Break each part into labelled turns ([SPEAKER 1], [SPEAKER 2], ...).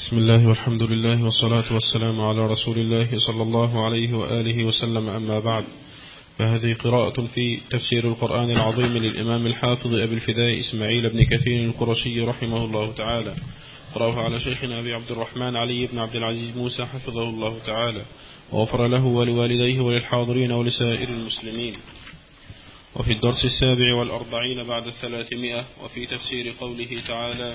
[SPEAKER 1] بسم الله والحمد لله والصلاة والسلام على رسول الله صلى الله عليه وآله وسلم. أما بعد فهذه قراءة في تفسير القرآن العظيم للإمام الحافظ أبي الفداء إسماعيل بن كثير القرشي رحمه الله تعالى. قرأه على شيخنا أبي عبد الرحمن علي بن عبد العزيز موسى حفظه الله تعالى. وغفر له ولوالديه وللحاضرين ولسائر المسلمين. وفي الدرس السابع والأربعين بعد الثلاثمائة وفي تفسير قوله تعالى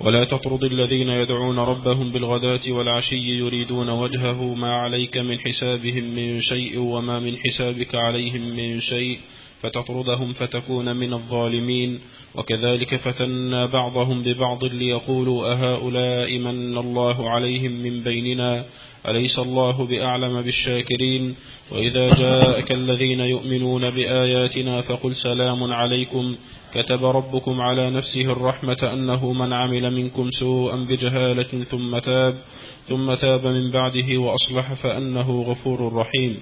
[SPEAKER 1] ولا تطرد الذين يدعون ربهم بالغداة والعشي يريدون وجهه ما عليك من حسابهم من شيء وما من حسابك عليهم من شيء فتطردهم فتكون من الظالمين وكذلك فتنا بعضهم ببعض ليقولوا أهؤلاء من الله عليهم من بيننا أليس الله بأعلم بالشاكرين؟ وإذا جاءك الذين يؤمنون بآياتنا فقل سلام عليكم. كتب ربكم على نفسه الرحمة أنه من عمل منكم سوءا بجهالة ثم تاب ثم تاب من بعده وأصلح فأنه غفور رحيم.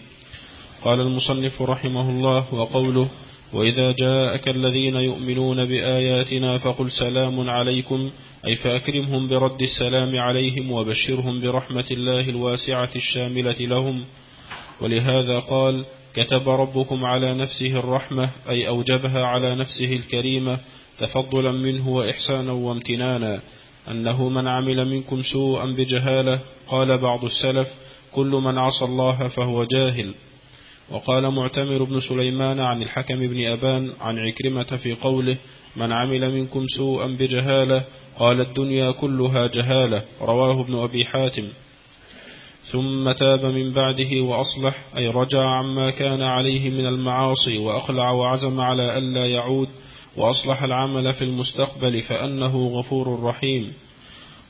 [SPEAKER 1] قال المصنف رحمه الله وقوله وإذا جاءك الذين يؤمنون بآياتنا فقل سلام عليكم. أي فأكرمهم برد السلام عليهم وبشرهم برحمة الله الواسعة الشاملة لهم. ولهذا قال كتب ربكم على نفسه الرحمة أي أوجبها على نفسه الكريمة تفضلا منه وإحسانا وامتنانا. أنه من عمل منكم سوءا بجهالة قال بعض السلف كل من عصى الله فهو جاهل. وقال معتمر بن سليمان عن الحكم بن أبان عن عكرمة في قوله من عمل منكم سوءا بجهالة قال الدنيا كلها جهالة رواه ابن أبي حاتم. ثم تاب من بعده وأصلح أي رجع عما كان عليه من المعاصي وأخلع وعزم على ألا يعود وأصلح العمل في المستقبل فأنه غفور رحيم.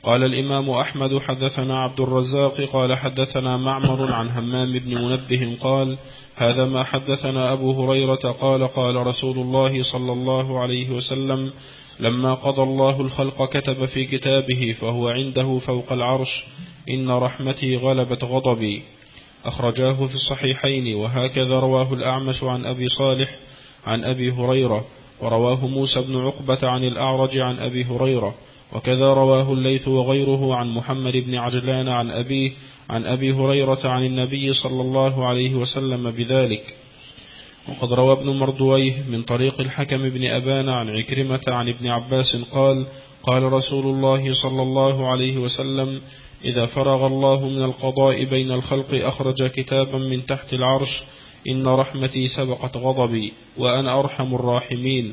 [SPEAKER 1] قال الإمام أحمد حدثنا عبد الرزاق قال حدثنا معمر عن همام بن منبه قال هذا ما حدثنا أبو هريرة قال قال رسول الله صلى الله عليه وسلم لما قضى الله الخلق كتب في كتابه فهو عنده فوق العرش إن رحمتي غلبت غضبي. أخرجاه في الصحيحين وهكذا رواه الأعمش عن أبي صالح عن أبي هريرة ورواه موسى بن عقبة عن الأعرج عن أبي هريرة وكذا رواه الليث وغيره عن محمد بن عجلان عن أبيه عن أبي هريرة عن النبي صلى الله عليه وسلم بذلك. وقد روى ابن مردويه من طريق الحكم بن أبان عن عكرمة عن ابن عباس قال قال رسول الله صلى الله عليه وسلم إذا فرغ الله من القضاء بين الخلق أخرج كتابا من تحت العرش إن رحمتي سبقت غضبي وأنا أرحم الراحمين.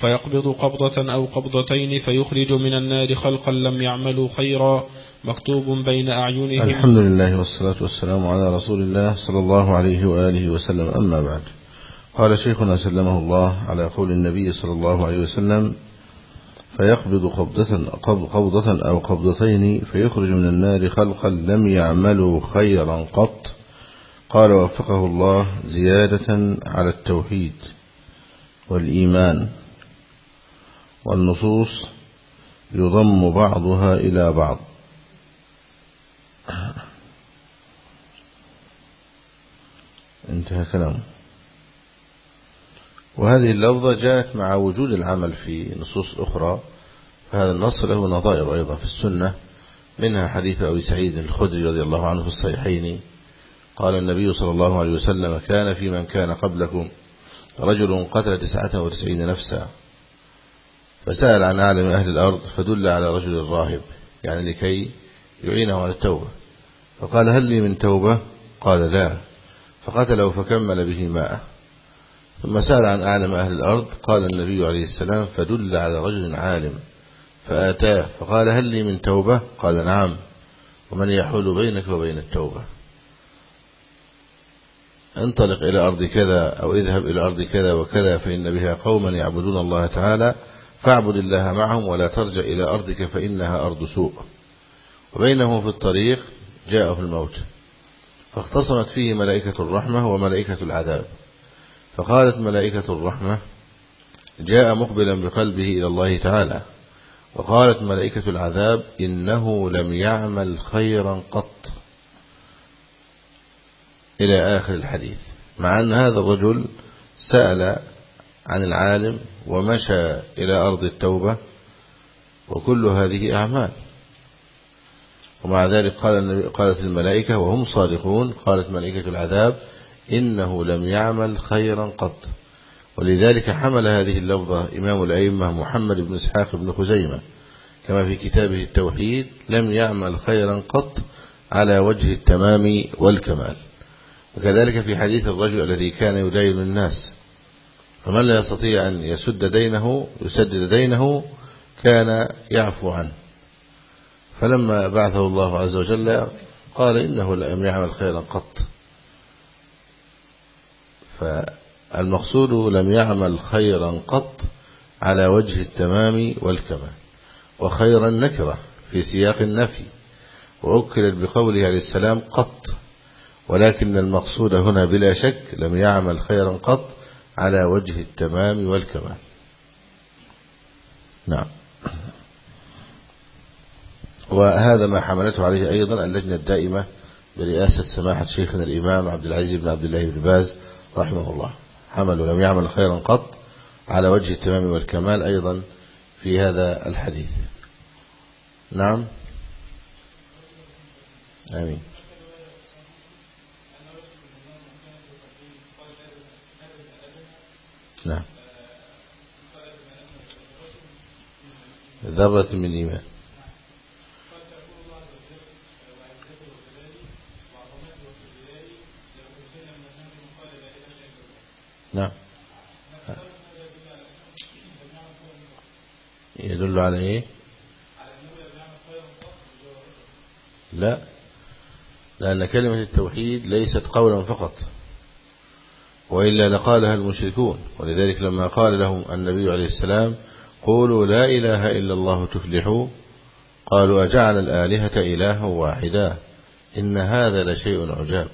[SPEAKER 1] فيقبض قبضة أو قبضتين فيخرج من النار خلقا لم يعملوا خيرا. مكتوب بين أعينهم.
[SPEAKER 2] الحمد لله والصلاة والسلام على رسول الله صلى الله عليه وآله وسلم. أما بعد. قال شيخنا سلمه الله على قول النبي صلى الله عليه وسلم فيقبض قبضة, قبضة أو قبضتين فيخرج من النار خلقا لم يعملوا خيرا قط. قال وفقه الله زيادة على التوحيد والإيمان والنصوص يضم بعضها إلى بعض. انتهى كلامه. وهذه اللفظة جاءت مع وجود العمل في نصوص أخرى فهذا النص له نظائر أيضا في السنة منها حديث أبي سعيد الخدري رضي الله عنه في الصحيحين قال النبي صلى الله عليه وسلم كان في من كان قبلكم رجل قتل تسعة وتسعين نفسا فسأل عن أعلم أهل الأرض فدل على رجل راهب يعني لكي يعينه على التوبة فقال هل لي من توبة؟ قال لا. فقتله فكمل به ماءه. ثم سأل عن أعلم أهل الأرض قال النبي عليه السلام فدل على رجل عالم فآتاه فقال هل لي من توبة؟ قال نعم. ومن يحول بينك وبين التوبة؟ انطلق إلى أرض كذا أو اذهب إلى أرض كذا وكذا فإن بها قوما يعبدون الله تعالى فاعبد الله معهم ولا ترجع إلى أرضك فإنها أرض سوء. وبينهم في الطريق جاءه الموت فاختصمت فيه ملائكة الرحمة وملائكة العذاب. فقالت ملائكة الرحمة جاء مقبلا بقلبه إلى الله تعالى وقالت ملائكة العذاب إنه لم يعمل خيرا قط. إلى آخر الحديث. مع أن هذا الرجل سأل عن العالم ومشى إلى أرض التوبة وكل هذه أعمال. ومع ذلك قال قالت الملائكة وهم صادقون؟ قالت ملائكة العذاب إنه لم يعمل خيرا قط. ولذلك حمل هذه اللفظة إمام الأئمة محمد بن إسحاق بن خزيمة. كما في كتابه التوحيد لم يعمل خيرا قط على وجه التمام والكمال. وكذلك في حديث الرجل الذي كان يدين الناس. فمن لا يستطيع أن يسد دينه يسدد دينه كان يعفو عنه. فلما بعثه الله عز وجل قال إنه لم يعمل خيرا قط. فالمقصود لم يعمل خيرا قط على وجه التمام والكمال وخيرا نكرة في سياق النفي وأكلت بقوله عليه السلام قط ولكن المقصود هنا بلا شك لم يعمل خيرا قط على وجه التمام والكمال. نعم. وهذا ما حملته عليه أيضا اللجنة الدائمة برئاسة سماحة شيخنا الإمام عبد العزيز بن عبد الله بن باز رحمه الله حمل لم يعمل خيرا قط على وجه التمام والكمال أيضا في هذا الحديث. نعم؟ آمين. نعم. ذرة من إيمان نعم. يدل على إيه؟ لا. لأن كلمة التوحيد ليست قولا فقط وإلا لقالها المشركون. ولذلك لما قال لهم النبي عليه السلام قولوا لا إله إلا الله تفلحوا قالوا أجعل الآلهة إلها واحدا؟ إن هذا لشيء عجاب.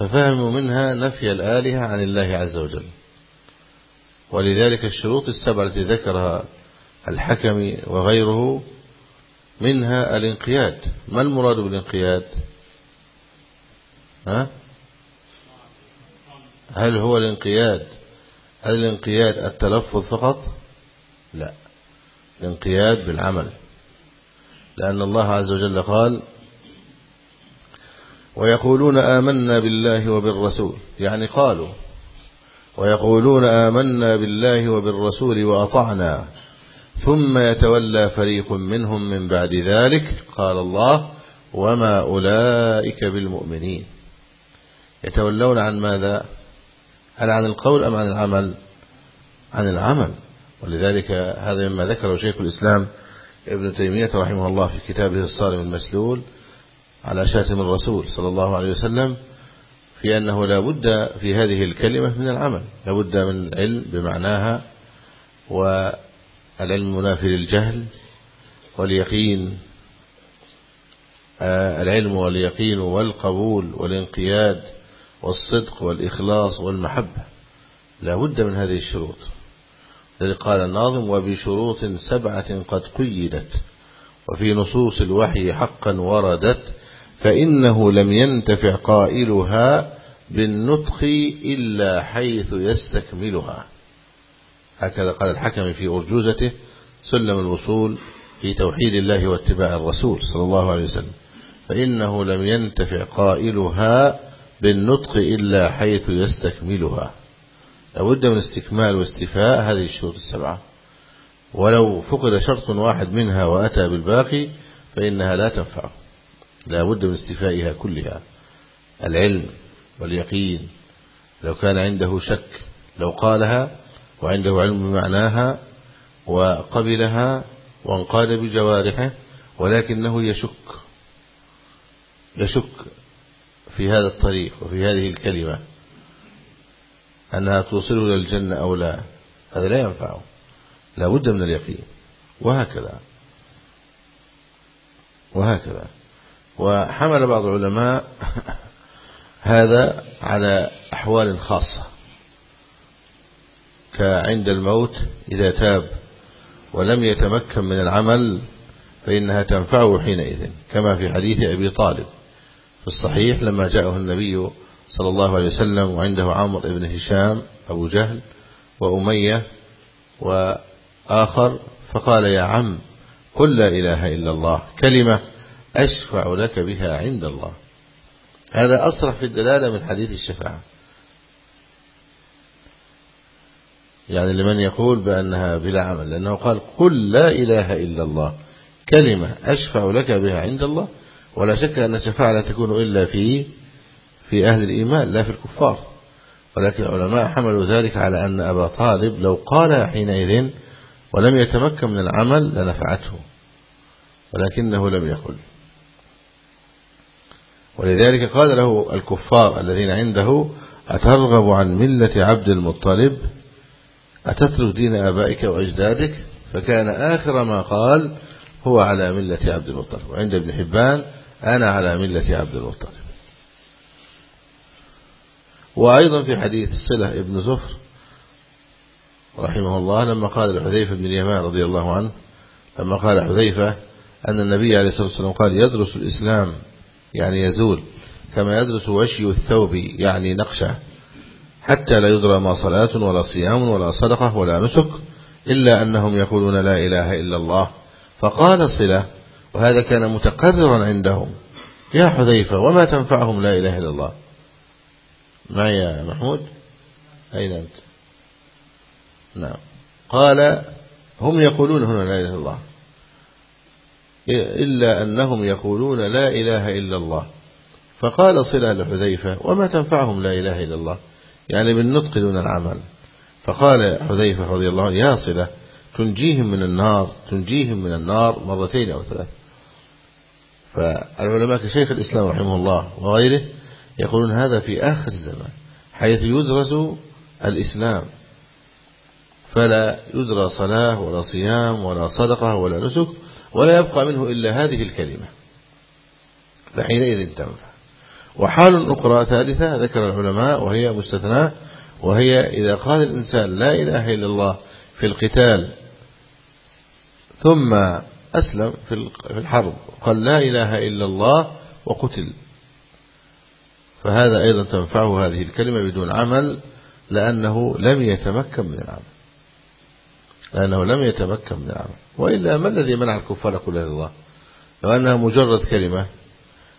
[SPEAKER 2] ففهموا منها نفي الآلهة عن الله عز وجل. ولذلك الشروط السبعة التي ذكرها الحكم وغيره منها الانقياد. ما المراد بالانقياد؟ ها؟ هل هو الانقياد؟ هل الانقياد التلفظ فقط؟ لا. الانقياد بالعمل. لأن الله عز وجل قال ويقولون آمنا بالله وبالرسول يعني قالوا ويقولون آمنا بالله وبالرسول وأطعنا ثم يتولى فريق منهم من بعد ذلك قال الله وما أولئك بالمؤمنين. يتولون عن ماذا؟ هل عن القول أم عن العمل؟ عن العمل. ولذلك هذا مما ذكره شيخ الإسلام ابن تيمية رحمه الله في كتابه الصارم المسلول على شاتم الرسول صلى الله عليه وسلم في أنه لا بد في هذه الكلمة من العمل لا بد من العلم بمعناها والعلم منافي للجهل واليقين آه، العلم واليقين والقبول والانقياد والصدق والإخلاص والمحبة. لا بد من هذه الشروط. الذي قال الناظم وبشروط سبعة قد قيدت وفي نصوص الوحي حقا وردت فإنه لم ينتفع قائلها بالنطق إلا حيث يستكملها. هكذا قال الحكم في أرجوزته سلم الوصول في توحيد الله واتباع الرسول صلى الله عليه وسلم. فإنه لم ينتفع قائلها بالنطق إلا حيث يستكملها. لابد من استكمال واستفاء هذه الشروط السبعة. ولو فقد شرط واحد منها وأتى بالباقي فإنها لا تنفع. لا بد من استفائها كلها. العلم واليقين. لو كان عنده شك لو قالها وعنده علم بمعناها وقبلها وانقاد بجوارحه ولكنه يشك يشك في هذا الطريق وفي هذه الكلمة. أنها توصله إلى الجنة أو لا هذا لا ينفعه. لا بد من اليقين. وهكذا. وهكذا. وحمل بعض العلماء هذا على أحوال خاصة كعند الموت إذا تاب ولم يتمكن من العمل فإنها تنفعه حينئذ كما في حديث أبي طالب في الصحيح لما جاءه النبي صلى الله عليه وسلم وعنده عمر بن هشام أبو جهل وأمية وآخر فقال يا عم قل لا إله إلا الله كلمة أشفع لك بها عند الله. هذا أصرح في الدلالة من حديث الشفاعة. يعني لمن يقول بأنها بلا عمل لأنه قال قل لا إله إلا الله. كلمة أشفع لك بها عند الله ولا شك أن الشفاعة لا تكون إلا في في أهل الإيمان لا في الكفار. ولكن العلماء حملوا ذلك على أن أبا طالب لو قال حينئذ ولم يتمكن من العمل لنفعته ولكنه لم يقل. ولذلك قال له الكفار الذين عنده أترغب عن ملة عبد المطلب؟ أتترك دين آبائك وأجدادك؟ فكان آخر ما قال هو على ملة عبد المطلب. وعند ابن حبان أنا على ملة عبد المطلب. وأيضا في حديث الصلة ابن زفر رحمه الله لما قال لحذيفة بن اليمان رضي الله عنه لما قال حذيفة أن النبي عليه الصلاة والسلام قال يدرس الإسلام يعني يزول كما يدرس وشي الثوب يعني نقشة حتى لا يدرى ما صلاة ولا صيام ولا صدقة ولا نسك إلا أنهم يقولون لا إله إلا الله فقال صلة وهذا كان متقررا عندهم يا حذيفة وما تنفعهم لا إله إلا الله؟ معي يا محمود؟ أين أنت؟ نعم. قال هم يقولون هنا لا إله إلا الله. إلا أنهم يقولون لا إله إلا الله. فقال صلة لحذيفة وما تنفعهم لا إله إلا الله؟ يعني بالنطق دون العمل. فقال حذيفة رضي الله عنه يا صلة تنجيهم من النار تنجيهم من النار مرتين أو ثلاث. فالعلماء كشيخ الإسلام رحمه الله وغيره يقولون هذا في آخر الزمان حيث يدرس الإسلام. فلا يدرى صلاة ولا صيام ولا صدقة ولا نسك ولا يبقى منه إلا هذه الكلمة. فحينئذ تنفع. وحال أخرى ثالثة ذكر العلماء وهي مستثناء وهي إذا قال الإنسان لا إله إلا الله في القتال ثم أسلم في الحرب قال لا إله إلا الله وقتل. فهذا أيضا تنفعه هذه الكلمة بدون عمل لأنه لم يتمكن من العمل. لأنه لم يتمكن من العمل. وإلا ما الذي منع الكفار يقول الله؟ لو أنها مجرد كلمة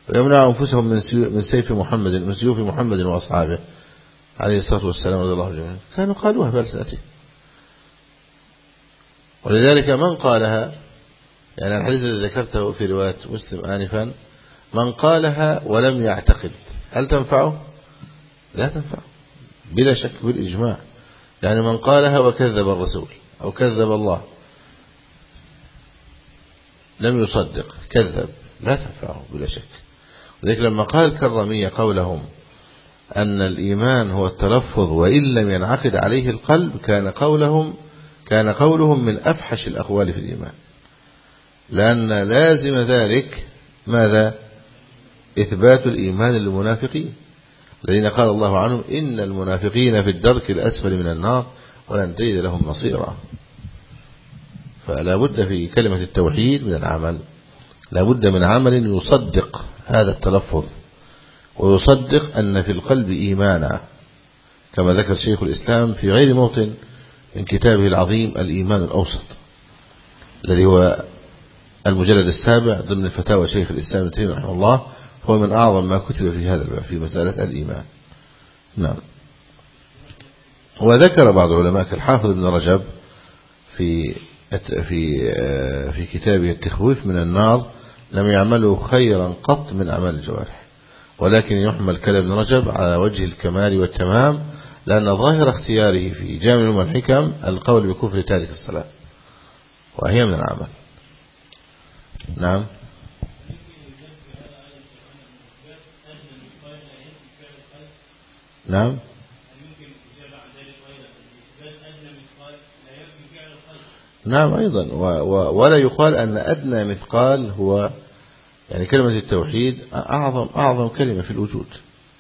[SPEAKER 2] ويمنع أنفسهم من سيف محمد من سيوف محمد وأصحابه عليه الصلاة والسلام رضي الله عنه كانوا قالوها بألسنتهم ولذلك من قالها؟ يعني الحديث الذي ذكرته في رواية مسلم آنفا من قالها ولم يعتقد هل تنفعه؟ لا تنفعه. بلا شك بالإجماع. يعني من قالها وكذب الرسول. أو كذب الله. لم يصدق كذب. لا تنفعه بلا شك. ذلك لما قال الكرمية قولهم أن الإيمان هو التلفظ وإن لم ينعقد عليه القلب كان قولهم كان قولهم من أفحش الأقوال في الإيمان. لأن لازم ذلك ماذا؟ إثبات الإيمان للمنافقين. الذين قال الله عنهم إن المنافقين في الدرك الأسفل من النار. ولن تجد لهم نصيرا. فلا بد في كلمة التوحيد من العمل. لا بد من عمل يصدق هذا التلفظ ويصدق أن في القلب إيمانا كما ذكر شيخ الإسلام في غير موطن من كتابه العظيم الإيمان الأوسط الذي هو المجلد السابع ضمن فتاوى شيخ الإسلام ابن رحمه الله هو من أعظم ما كتب في هذا الباب في مسألة الإيمان. نعم. وذكر بعض العلماء كالحافظ ابن رجب في في في كتابه التخويف من النار لم يعملوا خيرا قط من أعمال الجوارح. ولكن يحمل كلام ابن رجب على وجه الكمال والتمام لأن ظاهر اختياره في جامع الحكم القول بكفر تارك الصلاة. وهي من العمل نعم. نعم. نعم أيضا. ولا يقال أن أدنى مثقال هو يعني كلمة التوحيد أعظم أعظم كلمة في الوجود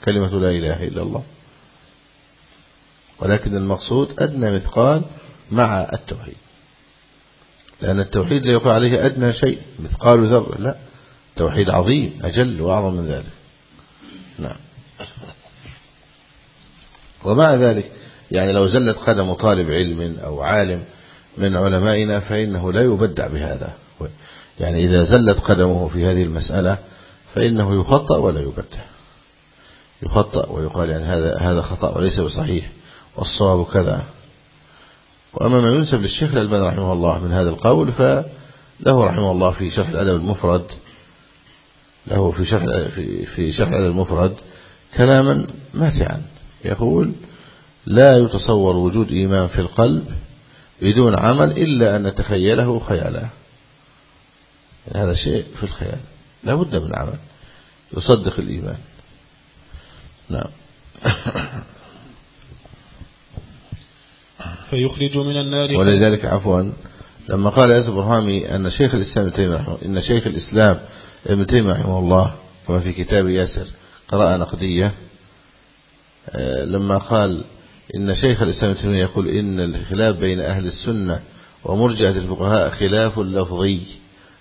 [SPEAKER 2] كلمة لا إله إلا الله. ولكن المقصود أدنى مثقال مع التوحيد. لأن التوحيد لا يقال عليه أدنى شيء مثقال ذر لا. توحيد عظيم أجل وأعظم من ذلك. نعم. ومع ذلك يعني لو زلت قدم طالب علم أو عالم من علمائنا فإنه لا يبدع بهذا. يعني إذا زلت قدمه في هذه المسألة فإنه يخطأ ولا يبدع. يخطأ ويقال يعني هذا هذا خطأ وليس بصحيح والصواب كذا. وأما ما ينسب للشيخ الألباني رحمه الله من هذا القول فله رحمه الله في شرح الأدب المفرد له في شرح في في شرح الأدب المفرد كلاما ماتعا. يقول لا يتصور وجود إيمان في القلب بدون عمل إلا أن نتخيله خيالا. يعني هذا شيء في الخيال. لا بد من عمل. يصدق الإيمان. نعم.
[SPEAKER 1] فيخرج من النار
[SPEAKER 2] ولذلك عفوا لما قال ياسر برهامي أن شيخ الإسلام إن شيخ الإسلام ابن تيمية رحمه الله كما في كتاب ياسر قراءة نقدية آه، لما قال إن شيخ الإسلام ابن تيمية يقول إن الخلاف بين أهل السنة ومرجئة الفقهاء خلاف لفظي.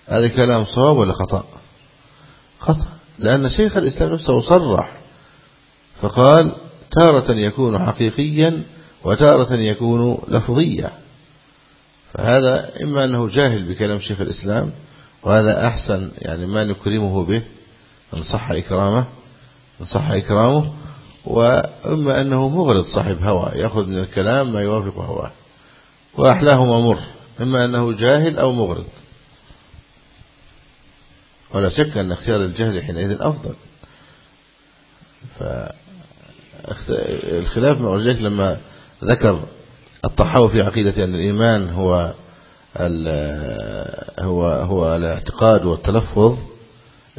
[SPEAKER 2] هذا كلام صواب ولا خطأ؟ خطأ. لأن شيخ الإسلام نفسه صرح فقال تارة يكون حقيقيا وتارة يكون لفظيا. فهذا إما أنه جاهل بكلام شيخ الإسلام وهذا أحسن يعني ما نكرمه به إن صح إكرامه إن صح إكرامه. وإما أنه مغرض صاحب هوى يأخذ من الكلام ما يوافق هواه وأحلاهما مر إما أنه جاهل أو مغرض. ولا شك أن اختيار الجهل حينئذ أفضل. فالخلاف مع ذلك لما ذكر الطحاوي في عقيدة أن الإيمان هو هو هو الاعتقاد والتلفظ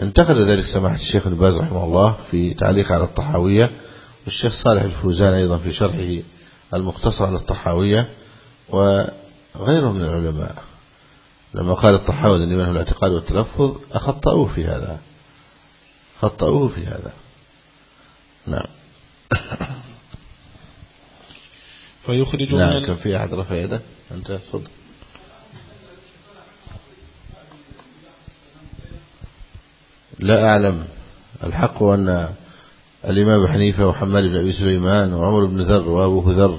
[SPEAKER 2] انتقد ذلك سماحة الشيخ الباز رحمه الله في تعليق على الطحاوية. والشيخ صالح الفوزان أيضا في شرحه المختصر على الطحاوية وغيره من العلماء. لما قال الطحاوي أن هو الاعتقاد والتلفظ أخطأوه في هذا. خطأوه في هذا. نعم.
[SPEAKER 1] فيخرج
[SPEAKER 2] نعم من كان في أحد رفع يده. أنت تفضل. لا أعلم. الحق أن الإمام حنيفة وحماد بن أبي سليمان وعمر بن ذر وأبو ذر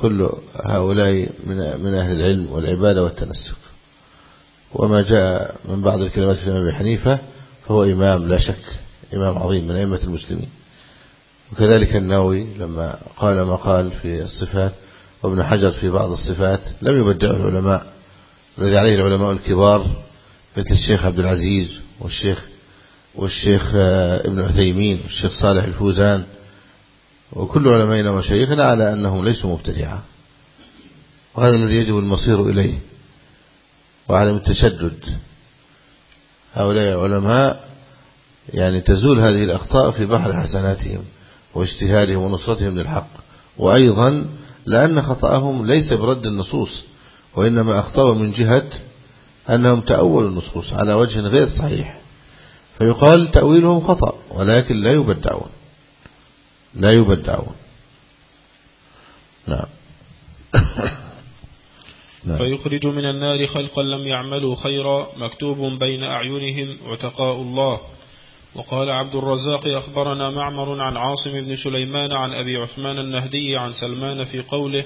[SPEAKER 2] كل هؤلاء من من أهل العلم والعبادة والتنسك وما جاء من بعض الكلمات في الإمام حنيفة فهو إمام لا شك إمام عظيم من أئمة المسلمين. وكذلك النووي لما قال ما قال في الصفات وابن حجر في بعض الصفات لم يبدعه العلماء الذي عليه العلماء الكبار مثل الشيخ عبد العزيز والشيخ والشيخ آه، ابن عثيمين والشيخ صالح الفوزان وكل علمائنا ومشايخنا على أنهم ليسوا مبتدعة وهذا الذي يجب المصير إليه وعدم التشدد. هؤلاء علماء يعني تزول هذه الأخطاء في بحر حسناتهم واجتهادهم ونصرتهم للحق. وأيضا لأن خطأهم ليس برد النصوص وإنما أخطأوا من جهة أنهم تأولوا النصوص على وجه غير صحيح. فيقال تأويلهم خطأ ولكن لا يبدعون. لا يبدعون. نعم.
[SPEAKER 1] نعم. فيخرج من النار خلقا لم يعملوا خيرا مكتوب بين أعينهم عتقاء الله. وقال عبد الرزاق أخبرنا معمر عن عاصم بن سليمان عن أبي عثمان النهدي عن سلمان في قوله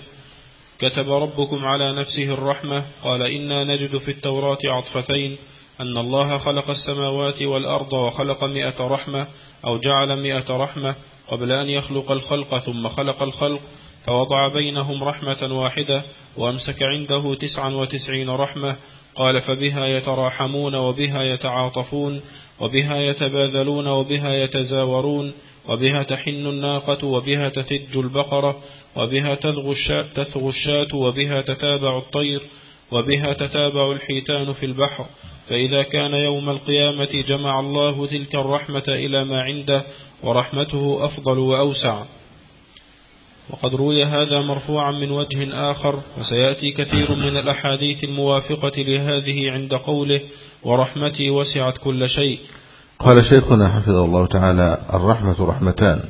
[SPEAKER 1] كتب ربكم على نفسه الرحمة قال إنا نجد في التوراة عطفتين أن الله خلق السماوات والأرض وخلق مئة رحمة أو جعل مئة رحمة قبل أن يخلق الخلق ثم خلق الخلق فوضع بينهم رحمة واحدة وأمسك عنده تسعا وتسعين رحمة قال فبها يتراحمون وبها يتعاطفون وبها يتباذلون وبها يتزاورون وبها تحن الناقة وبها تثج البقرة وبها تثغو الشاة, وبها تتابع الطير وبها تتابع الحيتان في البحر فإذا كان يوم القيامة جمع الله تلك الرحمة إلى ما عنده ورحمته أفضل وأوسع. وقد روي هذا مرفوعا من وجه آخر وسيأتي كثير من الأحاديث الموافقة لهذه عند قوله ورحمتي وسعت كل شيء
[SPEAKER 2] قال شيخنا حفظه الله تعالى الرحمة رحمتان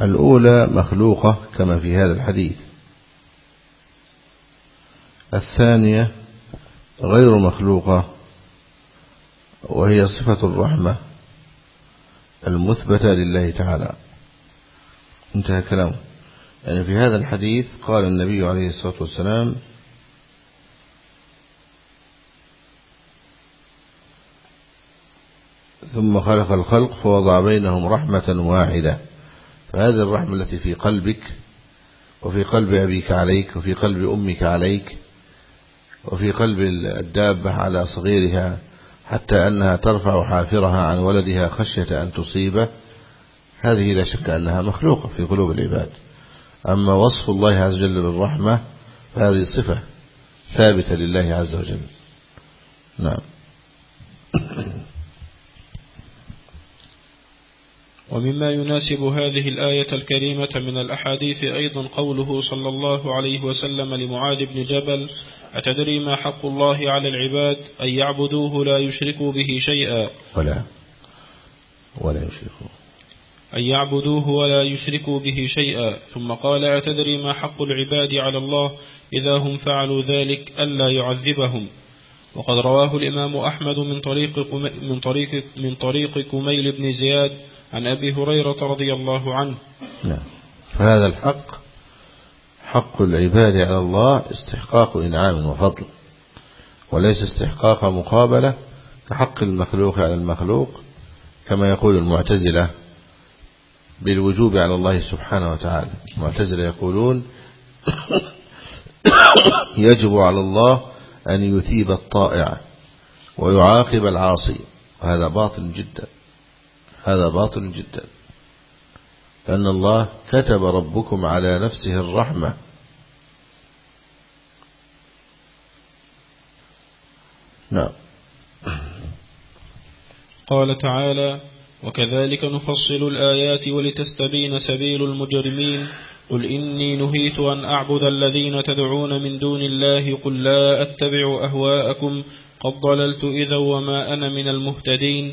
[SPEAKER 2] الأولى مخلوقة كما في هذا الحديث. الثانية غير مخلوقة وهي صفة الرحمة المثبتة لله تعالى. انتهى كلامه يعني في هذا الحديث قال النبي عليه الصلاة والسلام ثم خلق الخلق فوضع بينهم رحمة واحدة. فهذه الرحمة التي في قلبك وفي قلب أبيك عليك وفي قلب أمك عليك وفي قلب الدابة على صغيرها حتى أنها ترفع حافرها عن ولدها خشية أن تصيبه. هذه لا شك أنها مخلوقة في قلوب العباد. أما وصف الله عز وجل بالرحمة فهذه صفة ثابتة لله عز وجل. نعم.
[SPEAKER 1] ومما يناسب هذه الآية الكريمة من الأحاديث أيضا قوله صلى الله عليه وسلم لمعاذ بن جبل أتدري ما حق الله على العباد؟ أن يعبدوه لا يشركوا به شيئا.
[SPEAKER 2] ولا ولا يشركوا.
[SPEAKER 1] أن يعبدوه ولا يشركوا به شيئا. ثم قال أتدري ما حق العباد على الله إذا هم فعلوا ذلك ألا يعذبهم. وقد رواه الإمام أحمد من طريق من طريق من طريق كميل بن زياد عن أبي هريرة رضي الله عنه.
[SPEAKER 2] نعم. فهذا الحق حق العباد على الله استحقاق إنعام وفضل وليس استحقاق مقابلة كحق المخلوق على المخلوق كما يقول المعتزلة بالوجوب على الله سبحانه وتعالى. المعتزلة يقولون يجب على الله أن يثيب الطائع ويعاقب العاصي وهذا باطل جدا. هذا باطل جدا. لأن الله كتب ربكم على نفسه الرحمة. نعم.
[SPEAKER 1] قال تعالى وكذلك نفصل الآيات ولتستبين سبيل المجرمين. قل إني نهيت أن أعبد الذين تدعون من دون الله. قل لا أتبع أهواءكم. قد ضللت إذا وما أنا من المهتدين.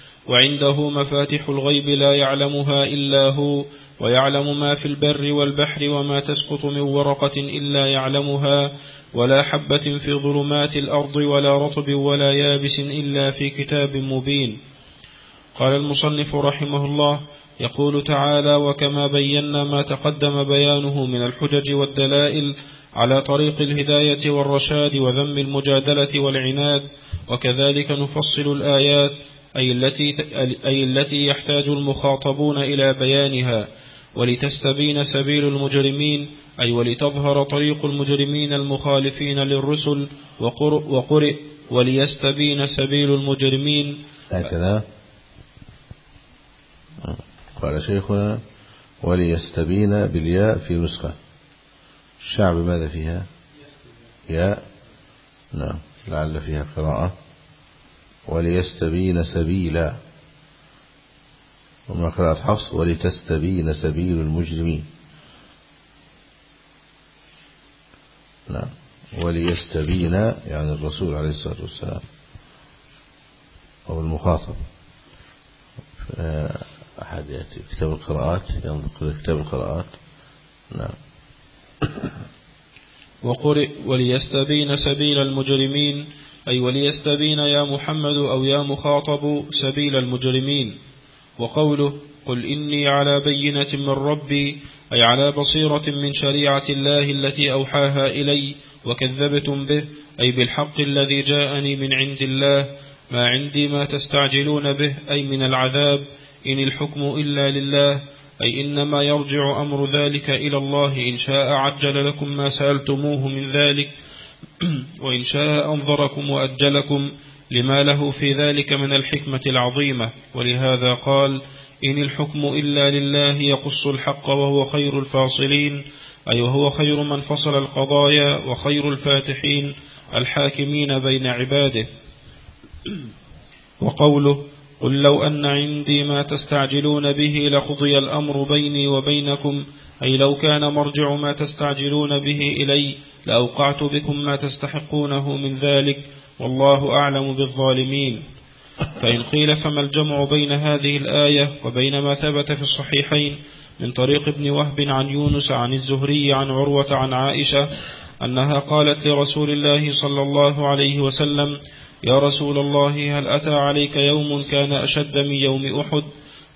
[SPEAKER 1] وعنده مفاتح الغيب لا يعلمها إلا هو ويعلم ما في البر والبحر وما تسقط من ورقة إلا يعلمها ولا حبة في ظلمات الأرض ولا رطب ولا يابس إلا في كتاب مبين. قال المصنف رحمه الله يقول تعالى وكما بينا ما تقدم بيانه من الحجج والدلائل على طريق الهداية والرشاد وذم المجادلة والعناد وكذلك نفصل الآيات أي التي, أي التي يحتاج المخاطبون إلى بيانها ولتستبين سبيل المجرمين أي ولتظهر طريق المجرمين المخالفين للرسل وقرئ وليستبين سبيل المجرمين.
[SPEAKER 2] هكذا. قال شيخنا وليستبين بالياء في نسخة. الشعب ماذا فيها؟ ياء. نعم لعل فيها قراءة. وليستبين سبيلا. وما قراءة حفص ولتستبين سبيل المجرمين. نعم. وليستبين يعني الرسول عليه الصلاة والسلام أو المخاطب. أحد يأتي كتاب القراءات ينظر كتاب القراءات. نعم.
[SPEAKER 1] وقرئ وليستبين سبيل المجرمين. أي وليستبين يا محمد أو يا مخاطب سبيل المجرمين. وقوله قل إني على بينة من ربي أي على بصيرة من شريعة الله التي أوحاها إلي وكذبتم به أي بالحق الذي جاءني من عند الله ما عندي ما تستعجلون به أي من العذاب إن الحكم إلا لله أي إنما يرجع أمر ذلك إلى الله إن شاء عجل لكم ما سألتموه من ذلك. وإن شاء أنظركم وأجلكم لما له في ذلك من الحكمة العظيمة. ولهذا قال إن الحكم إلا لله يقص الحق وهو خير الفاصلين أي وهو خير من فصل القضايا وخير الفاتحين الحاكمين بين عباده. وقوله قل لو أن عندي ما تستعجلون به لقضي الأمر بيني وبينكم أي لو كان مرجع ما تستعجلون به إلي لأوقعت بكم ما تستحقونه من ذلك والله أعلم بالظالمين. فإن قيل فما الجمع بين هذه الآية وبين ما ثبت في الصحيحين من طريق ابن وهب عن يونس عن الزهري عن عروة عن عائشة أنها قالت لرسول الله صلى الله عليه وسلم يا رسول الله هل أتى عليك يوم كان أشد من يوم أحد؟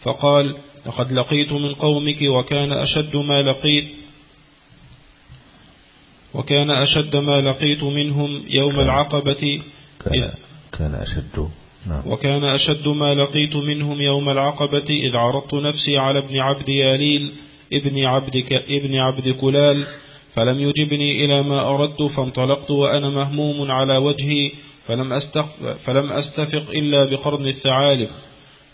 [SPEAKER 1] فقال لقد لقيت من قومك وكان أشد ما لقيت وكان أشد ما لقيت منهم يوم العقبة
[SPEAKER 2] كان, كان أشد نعم.
[SPEAKER 1] وكان أشد ما لقيت منهم يوم العقبة إذ عرضت نفسي على ابن عبد ياليل ابن عبد, ابن عبد كلال فلم يجبني إلى ما أردت فانطلقت وأنا مهموم على وجهي فلم, أستفق فلم أستفق إلا بقرن الثعالب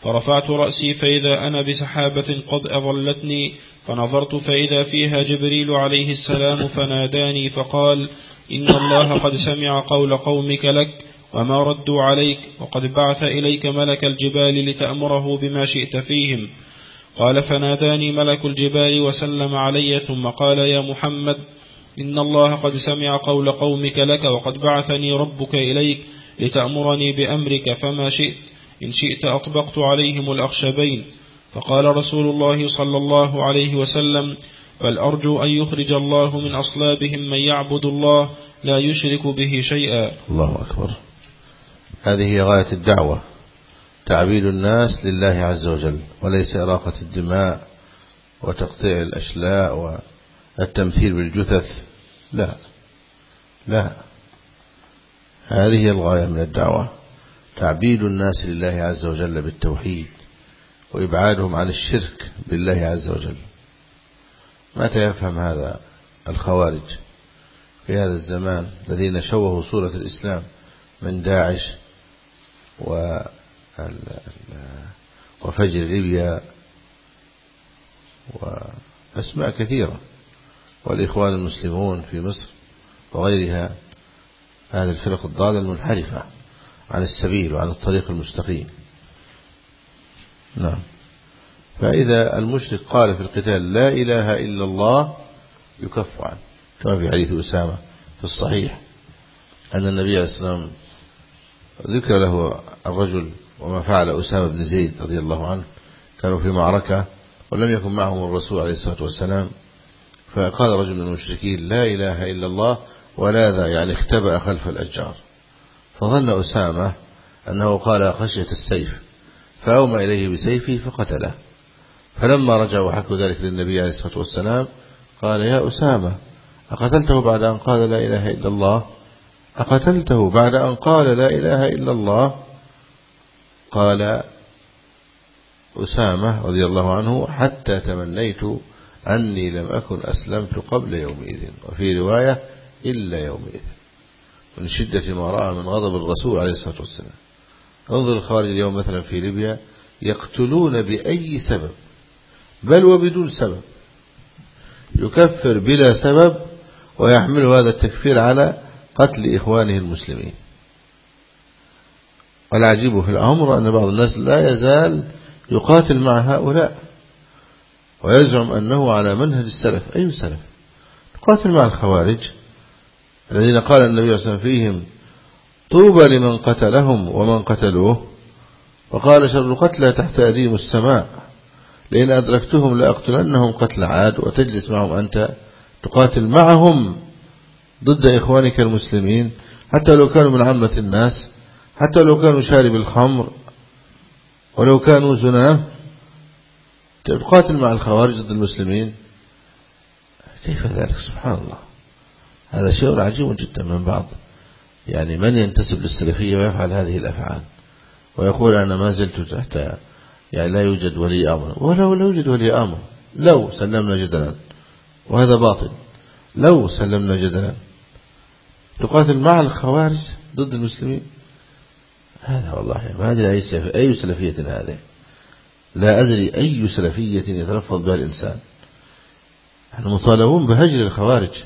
[SPEAKER 1] فرفعت رأسي فإذا أنا بسحابة قد أظلتني فنظرت فإذا فيها جبريل عليه السلام فناداني فقال إن الله قد سمع قول قومك لك وما ردوا عليك وقد بعث إليك ملك الجبال لتأمره بما شئت فيهم. قال فناداني ملك الجبال وسلم علي ثم قال يا محمد إن الله قد سمع قول قومك لك وقد بعثني ربك إليك لتأمرني بأمرك فما شئت. إن شئت أطبقت عليهم الأخشبين. فقال رسول الله صلى الله عليه وسلم بل أرجو أن يخرج الله من أصلابهم من يعبد الله لا يشرك به شيئا.
[SPEAKER 2] الله أكبر. هذه هي غاية الدعوة. تعبيد الناس لله عز وجل وليس إراقة الدماء وتقطيع الأشلاء والتمثيل بالجثث. لا. لا. هذه الغاية من الدعوة. تعبيد الناس لله عز وجل بالتوحيد وإبعادهم عن الشرك بالله عز وجل. متى يفهم هذا الخوارج في هذا الزمان الذين شوهوا صورة الإسلام من داعش وفجر ليبيا وأسماء كثيرة والإخوان المسلمون في مصر وغيرها. هذه الفرق الضالة المنحرفة. عن السبيل وعن الطريق المستقيم. نعم. فإذا المشرك قال في القتال لا إله إلا الله يكف عنه. كما في حديث أسامة في الصحيح أن النبي عليه السلام ذكر له الرجل وما فعل أسامة بن زيد رضي الله عنه. كانوا في معركة ولم يكن معهم الرسول عليه الصلاة والسلام. فقال رجل من المشركين لا إله إلا الله ولا ذا يعني اختبأ خلف الأشجار. فظن أسامة أنه قال خشية السيف فأومى إليه بسيفه فقتله. فلما رجعوا وحكوا ذلك للنبي عليه الصلاة والسلام قال يا أسامة أقتلته بعد أن قال لا إله إلا الله؟ أقتلته بعد أن قال لا إله إلا الله؟ قال أسامة رضي الله عنه حتى تمنيت أني لم أكن أسلمت قبل يومئذ وفي رواية إلا يومئذ. من شدة ما رأى من غضب الرسول عليه الصلاة والسلام. انظر الخارج اليوم مثلا في ليبيا يقتلون بأي سبب؟ بل وبدون سبب. يكفر بلا سبب ويحمل هذا التكفير على قتل إخوانه المسلمين. والعجيب في الأمر أن بعض الناس لا يزال يقاتل مع هؤلاء ويزعم أنه على منهج السلف. أي سلف؟ يقاتل مع الخوارج. الذين قال النبي صلى الله عليه وسلم فيهم طوبى لمن قتلهم ومن قتلوه وقال شر قتلى تحت أديم السماء لئن أدركتهم لأقتلنهم قتل عاد وتجلس معهم أنت تقاتل معهم ضد إخوانك المسلمين حتى لو كانوا من عامة الناس حتى لو كانوا شارب الخمر ولو كانوا زناة تقاتل مع الخوارج ضد المسلمين. كيف ذلك؟ سبحان الله. هذا شيء عجيب جدا من بعض. يعني من ينتسب للسلفية ويفعل هذه الأفعال؟ ويقول أنا ما زلت تحت يعني لا يوجد ولي أمر. ولو لا يوجد ولي أمر لو سلمنا جدلا. وهذا باطل. لو سلمنا جدلا. تقاتل مع الخوارج ضد المسلمين؟ هذا والله ما أدري أي, أي سلفية هذه. لا أدري أي سلفية يتلفظ بها الإنسان. نحن مطالبون بهجر الخوارج.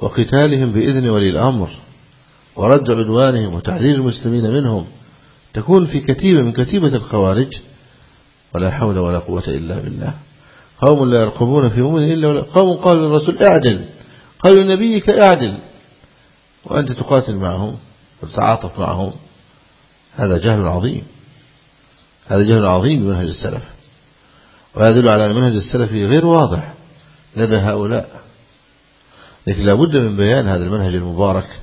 [SPEAKER 2] وقتالهم بإذن ولي الأمر ورد عدوانهم وتعذير المسلمين منهم تكون في كتيبة من كتيبة الخوارج ولا حول ولا قوة إلا بالله. قوم لا يرقبون في مؤمن إلا ولا قوم قالوا للرسول اعدل. قالوا لنبيك اعدل. وأنت تقاتل معهم وتتعاطف معهم. هذا جهل عظيم. هذا جهل عظيم بمنهج السلف. ويدل على أن المنهج السلفي غير واضح لدى هؤلاء. لكن لابد من بيان هذا المنهج المبارك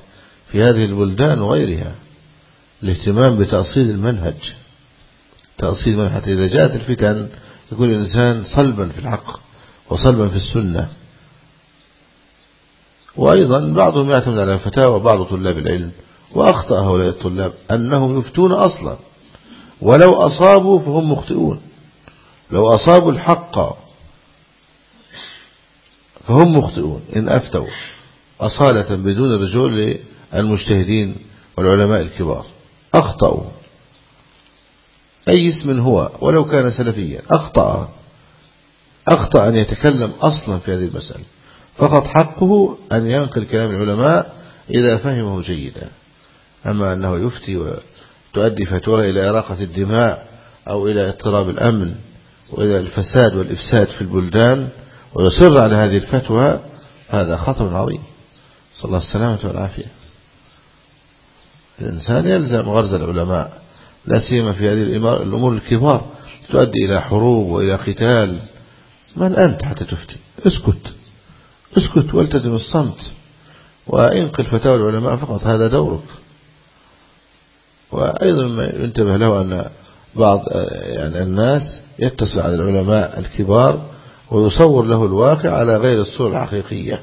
[SPEAKER 2] في هذه البلدان وغيرها. الاهتمام بتأصيل المنهج. تأصيل المنهج. حتى إذا جاءت الفتن يكون الإنسان صلبا في الحق وصلبا في السنة. وأيضا بعضهم يعتمد على فتاوى بعض طلاب العلم وأخطأ هؤلاء الطلاب أنهم يفتون أصلا. ولو أصابوا فهم مخطئون. لو أصابوا الحق فهم مخطئون إن أفتوا أصالة بدون الرجوع للمجتهدين والعلماء الكبار أخطأوا. أي اسم هو؟ ولو كان سلفيا أخطأ. أخطأ أن يتكلم أصلا في هذه المسألة. فقط حقه أن ينقل كلام العلماء إذا فهمه جيدا. أما أنه يفتي وتؤدي فتوى إلى إراقة الدماء أو إلى اضطراب الأمن وإلى الفساد والإفساد في البلدان ويصر على هذه الفتوى هذا خطر عظيم. صلى الله السلامة والعافية. الإنسان يلزم غرز العلماء لا سيما في هذه الأمور الكبار تؤدي إلى حروب وإلى قتال. من أنت حتى تفتي؟ اسكت. اسكت والتزم الصمت. وإنقل فتاوى العلماء فقط هذا دورك. وأيضا ما ينتبه له أن بعض يعني الناس يتصل على العلماء الكبار ويصور له الواقع على غير الصورة الحقيقية.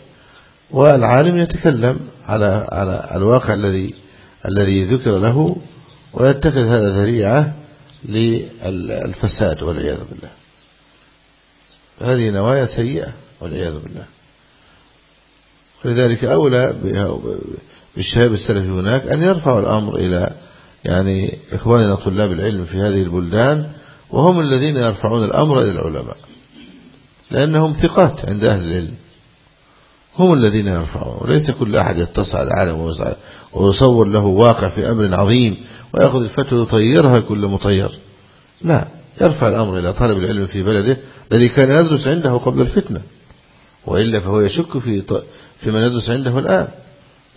[SPEAKER 2] والعالم يتكلم على على الواقع الذي الذي ذكر له ويتخذ هذا ذريعة للفساد والعياذ بالله. هذه نوايا سيئة والعياذ بالله. ولذلك أولى بالشهاب السلفي هناك أن يرفعوا الأمر إلى يعني إخواننا طلاب العلم في هذه البلدان وهم الذين يرفعون الأمر إلى العلماء. لأنهم ثقات عند أهل العلم. هم الذين يرفعون. وليس كل أحد يتصل على العالم ويصور له واقع في أمر عظيم ويأخذ الفتوى يطيرها كل مطير. لا يرفع الأمر إلى طالب العلم في بلده الذي كان يدرس عنده قبل الفتنة. وإلا فهو يشك في في من يدرس عنده الآن.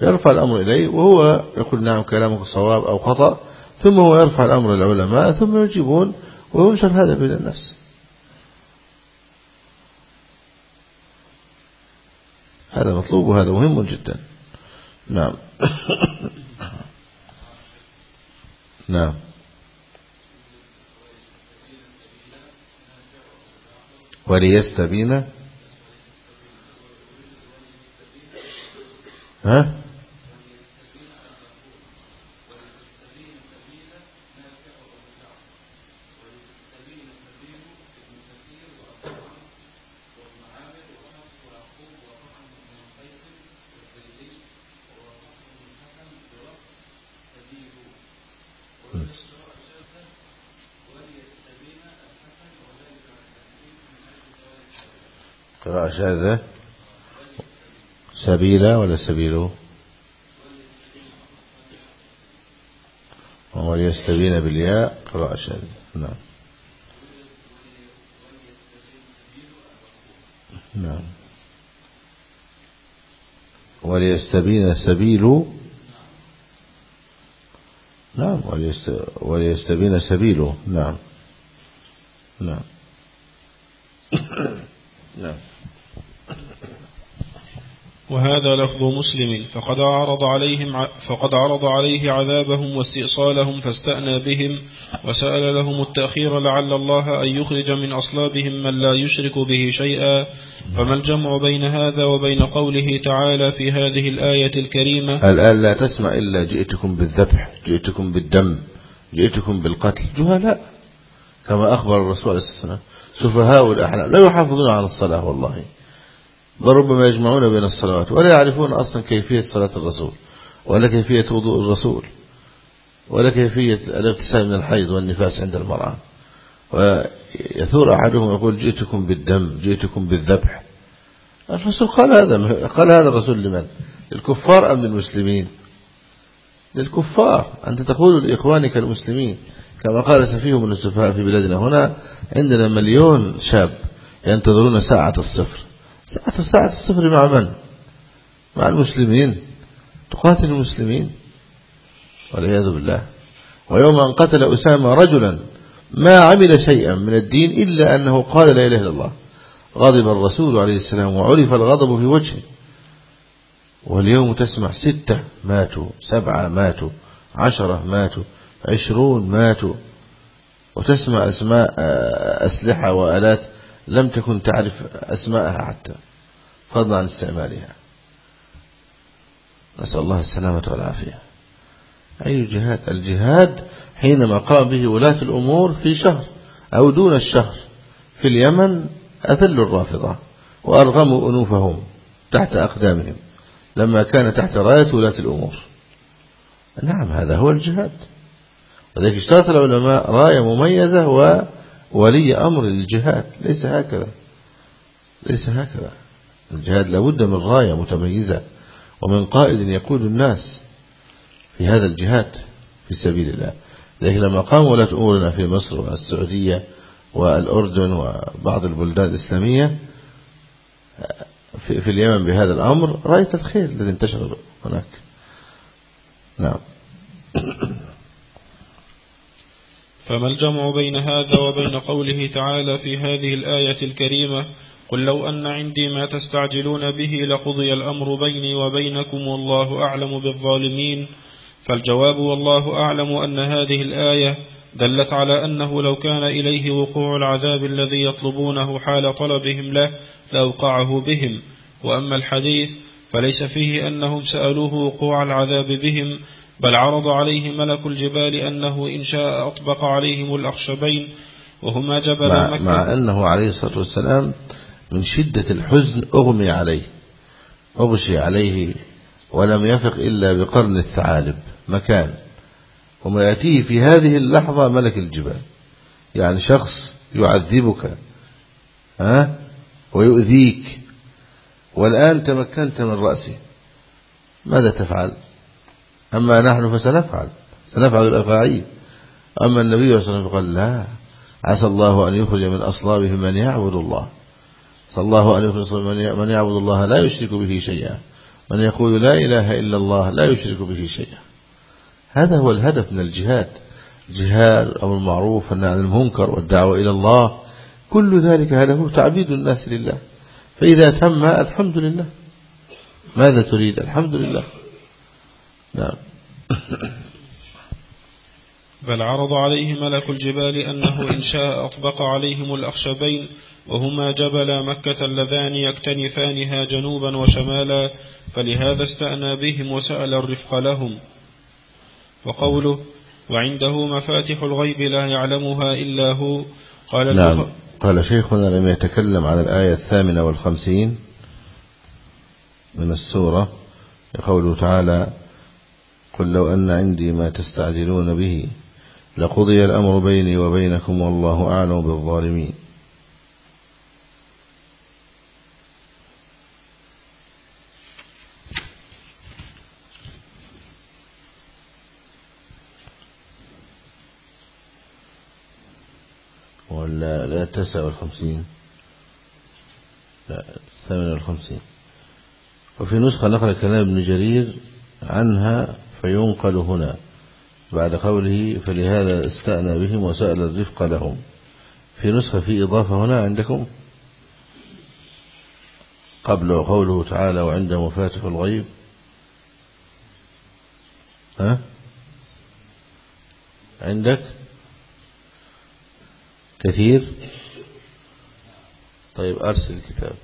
[SPEAKER 2] يرفع الأمر إليه وهو يقول نعم كلامك صواب أو خطأ ثم هو يرفع الأمر للعلماء ثم يجيبون وينشر هذا بين الناس. هذا مطلوب وهذا مهم جدا. نعم. نعم. وليستبين. ها؟ شاذة سبيلا ولا سبيله وليستبين بالياء قراءة شاذة. نعم. نعم. وليستبين سبيل؟ نعم. وليستبين سبيله نعم. نعم. نعم.
[SPEAKER 1] وهذا لفظ مسلم. فقد عرض عليهم فقد عرض عليه عذابهم واستئصالهم فاستأنى بهم وسأل لهم التأخير لعل الله أن يخرج من أصلابهم من لا يشرك به شيئا. فما الجمع بين هذا وبين قوله تعالى في هذه الآية الكريمة؟
[SPEAKER 2] الآن لا تسمع إلا جئتكم بالذبح جئتكم بالدم جئتكم بالقتل. جهلاء كما أخبر الرسول عليه الصلاة والسلام. سفهاء الأحلام لا يحافظون على الصلاة والله. بل ربما يجمعون بين الصلوات ولا يعرفون أصلا كيفية صلاة الرسول ولا كيفية وضوء الرسول ولا كيفية الابتسام من الحيض والنفاس عند المرأة. ويثور أحدهم يقول جئتكم بالدم جئتكم بالذبح. الرسول قال هذا قال هذا الرسول لمن؟ للكفار أم للمسلمين؟ للكفار. أنت تقول لإخوانك المسلمين كما قال سفيه من السفهاء في بلادنا هنا عندنا مليون شاب ينتظرون ساعة الصفر ساعة ساعة الصفر مع من؟ مع المسلمين. تقاتل المسلمين. والعياذ بالله. ويوم أن قتل أسامة رجلا ما عمل شيئا من الدين إلا أنه قال لا إله إلا الله. غضب الرسول عليه السلام وعرف الغضب في وجهه. واليوم تسمع ستة ماتوا سبعة ماتوا عشرة ماتوا عشرون ماتوا. وتسمع أسماء أسلحة وآلات لم تكن تعرف أسماءها حتى. فضلا عن استعمالها. نسأل الله السلامة والعافية. أي جهاد الجهاد حينما قام به ولاة الأمور في شهر أو دون الشهر في اليمن أذلوا الرافضة وأرغموا أنوفهم تحت أقدامهم لما كان تحت راية ولاة الأمور. نعم هذا هو الجهاد. وذلك اشترط العلماء راية مميزة وولي أمر للجهاد. ليس هكذا. ليس هكذا. الجهاد لابد من راية متميزة ومن قائد يقود الناس في هذا الجهاد في سبيل الله. لكن لما قام ولاة أمورنا في مصر والسعودية والأردن وبعض البلدان الإسلامية في, في اليمن بهذا الأمر رأيت الخير الذي انتشر هناك. نعم.
[SPEAKER 1] فما الجمع بين هذا وبين قوله تعالى في هذه الآية الكريمة قل لو أن عندي ما تستعجلون به لقضي الأمر بيني وبينكم والله أعلم بالظالمين فالجواب والله أعلم أن هذه الآية دلت على أنه لو كان إليه وقوع العذاب الذي يطلبونه حال طلبهم له لأوقعه بهم وأما الحديث فليس فيه أنهم سألوه وقوع العذاب بهم بل عرض عليه ملك الجبال أنه إن شاء أطبق عليهم الأخشبين وهما جبل
[SPEAKER 2] مع,
[SPEAKER 1] مكة.
[SPEAKER 2] مع أنه عليه الصلاة والسلام من شدة الحزن أغمي عليه أغشي عليه ولم يفق إلا بقرن الثعالب مكان. وما يأتيه في هذه اللحظة ملك الجبال. يعني شخص يعذبك ها؟ ويؤذيك. والآن تمكنت من رأسه. ماذا تفعل؟ أما نحن فسنفعل. سنفعل الأفاعيل. أما النبي صلى الله عليه وسلم قال لا. عسى الله أن يخرج من أصلابهم من يعبد الله. صلى الله عليه وسلم من يعبد الله لا يشرك به شيئا. من يقول لا إله إلا الله لا يشرك به شيئا. هذا هو الهدف من الجهاد. جهاد أو المعروف عن المنكر والدعوة إلى الله. كل ذلك هدفه تعبيد الناس لله. فإذا تم الحمد لله ماذا تريد؟ الحمد لله. نعم.
[SPEAKER 1] بل عرض عليه ملك الجبال أنه إن شاء أطبق عليهم الأخشبين وهما جبلا مكة اللذان يكتنفانها جنوبا وشمالا فلهذا استأنى بهم وسأل الرفق لهم. وقوله وعنده مفاتح الغيب لا يعلمها إلا هو قال
[SPEAKER 2] نعم. قال شيخنا لم يتكلم عن الآية الثامنة والخمسين من السورة يقول تعالى قل لو أن عندي ما تستعجلون به لقضي الأمر بيني وبينكم والله أعلم بالظالمين. ولا لا التاسع والخمسين. لا الثامن والخمسين. وفي نسخة نقل كلام ابن جرير عنها فينقل هنا. بعد قوله فلهذا استأنى بهم وسأل الرفق لهم. في نسخة في إضافة هنا عندكم؟ قبل قوله تعالى وعند مفاتح الغيب. ها؟ عندك؟ كثير؟ طيب أرسل الكتاب.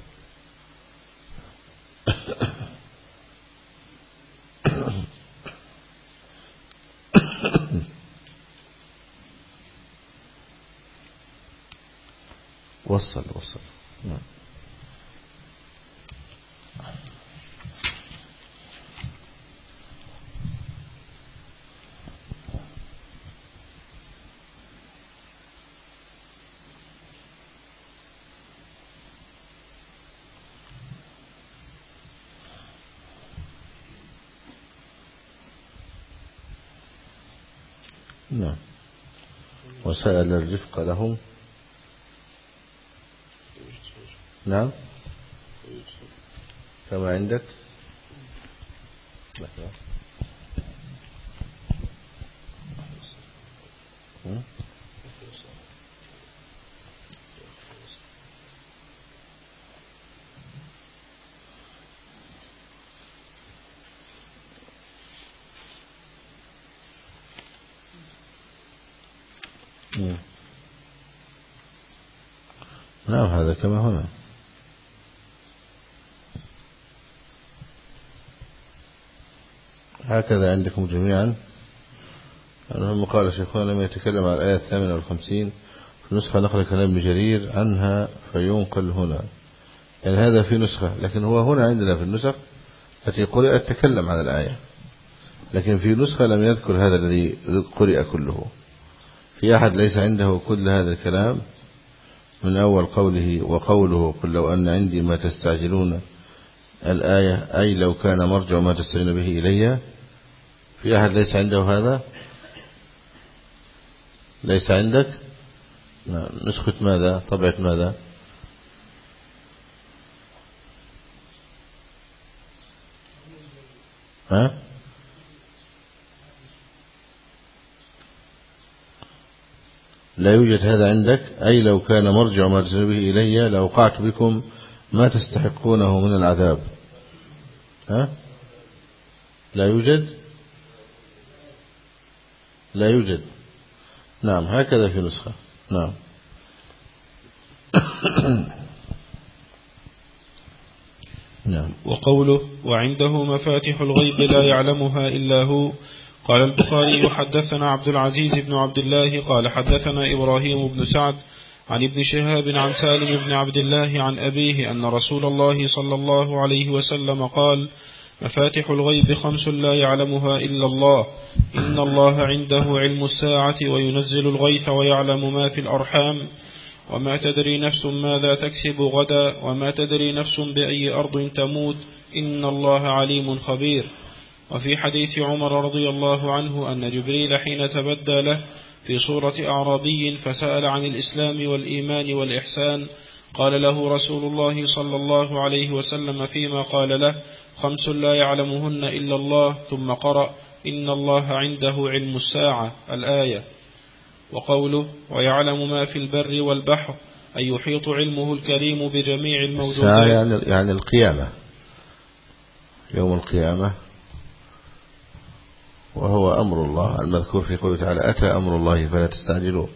[SPEAKER 2] وصل وصل. نعم. نعم. وسأل الرفق لهم نعم. كما عندك. نعم هذا كما هنا هكذا عندكم جميعا. المهم قال شيخنا لم يتكلم عن الآية الثامنة والخمسين. في نسخة نقل كلام جرير عنها فينقل هنا. يعني هذا في نسخة لكن هو هنا عندنا في النسخ التي قرأت تكلم عن الآية. لكن في نسخة لم يذكر هذا الذي قرئ كله. في أحد ليس عنده كل هذا الكلام. من أول قوله وقوله قل لو أن عندي ما تستعجلون الآية أي لو كان مرجع ما تستعجلون به إلي في أحد ليس عنده هذا؟ ليس عندك؟ نعم. نسخة ماذا؟ طبعة ماذا؟ ها؟ لا يوجد هذا عندك؟ أي لو كان مرجع ما به إلي لأوقعت بكم ما تستحقونه من العذاب. ها؟ لا يوجد؟ لا يوجد. نعم هكذا في نسخة. نعم.
[SPEAKER 1] نعم. وقوله وعنده مفاتح الغيب لا يعلمها إلا هو. قال البخاري حدثنا عبد العزيز بن عبد الله قال حدثنا إبراهيم بن سعد عن ابن شهاب عن سالم بن عبد الله عن أبيه أن رسول الله صلى الله عليه وسلم قال مفاتح الغيب خمس لا يعلمها إلا الله. إن الله عنده علم الساعة وينزل الغيث ويعلم ما في الأرحام. وما تدري نفس ماذا تكسب غدا. وما تدري نفس بأي أرض تموت. إن الله عليم خبير. وفي حديث عمر رضي الله عنه أن جبريل حين تبدى له في صورة أعرابي فسأل عن الإسلام والإيمان والإحسان قال له رسول الله صلى الله عليه وسلم فيما قال له خمس لا يعلمهن إلا الله ثم قرأ إن الله عنده علم الساعة الآية. وقوله ويعلم ما في البر والبحر أي يحيط علمه الكريم بجميع الموجودات.
[SPEAKER 2] يعني, يعني القيامة. يوم القيامة. وهو أمر الله المذكور في قوله تعالى أتى أمر الله فلا تستعجلوه.